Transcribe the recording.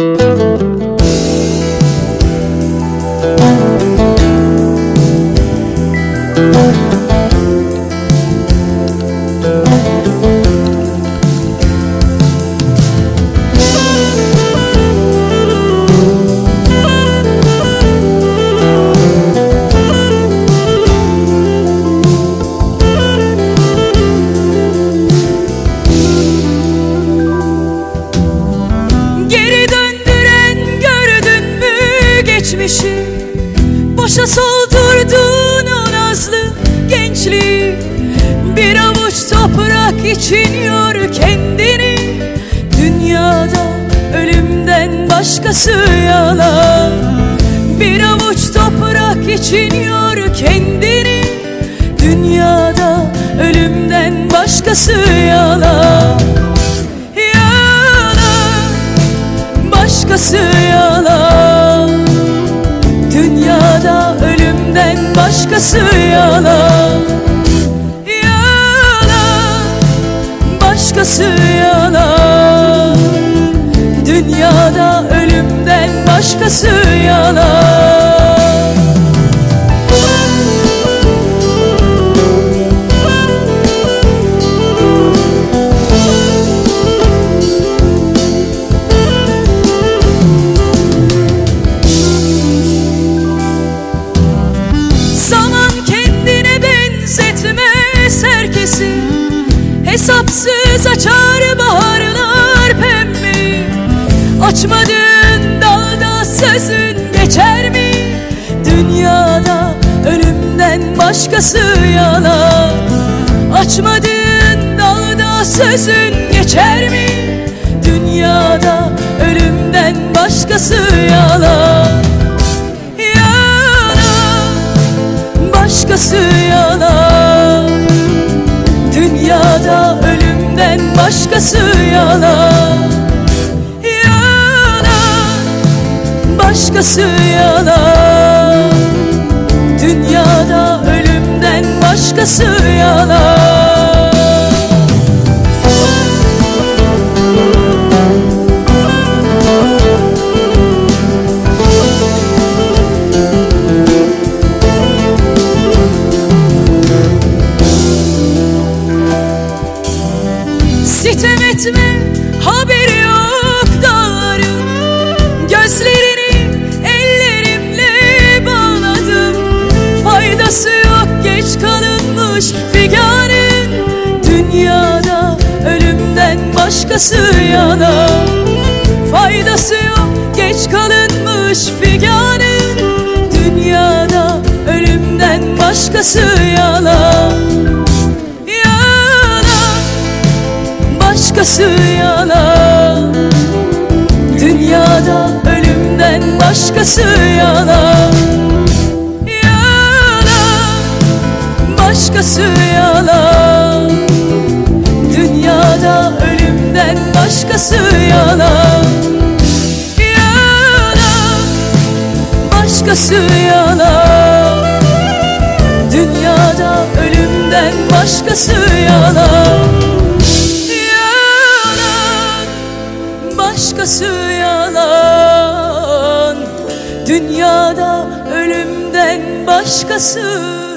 Música Boşa soldurdun o nazlı gençliği? Bir avuç toprak için yor kendini. Dünyada ölümden başkası yalan. Bir avuç toprak için yor kendini. Dünyada ölümden başkası yalan. Yalan. Başkası başkası yalan. Yalan başkası yalan. Dünyada ölümden başkası yalan Hesapsız açar baharlar pembe Açmadığın dalda sözün geçer mi? Dünyada ölümden başkası yalan Açmadığın dalda sözün geçer mi? Dünyada ölümden başkası başkası yalan? Yalan. Başkası yalan. Dünyada ölümden başkası yalan etme haberi yok dağların Gözlerini ellerimle bağladım. Faydası yok geç kalınmış figanın. Dünyada ölümden başkası yalan Faydası yok geç kalınmış figanın. Dünyada ölümden başkası Yalan başkası yalan Dünyada ölümden başkası yalan Yalan başkası yalan Dünyada ölümden başkası yalan Yalan başkası yalan Dünyada ölümden başkası yalan ölümden başkası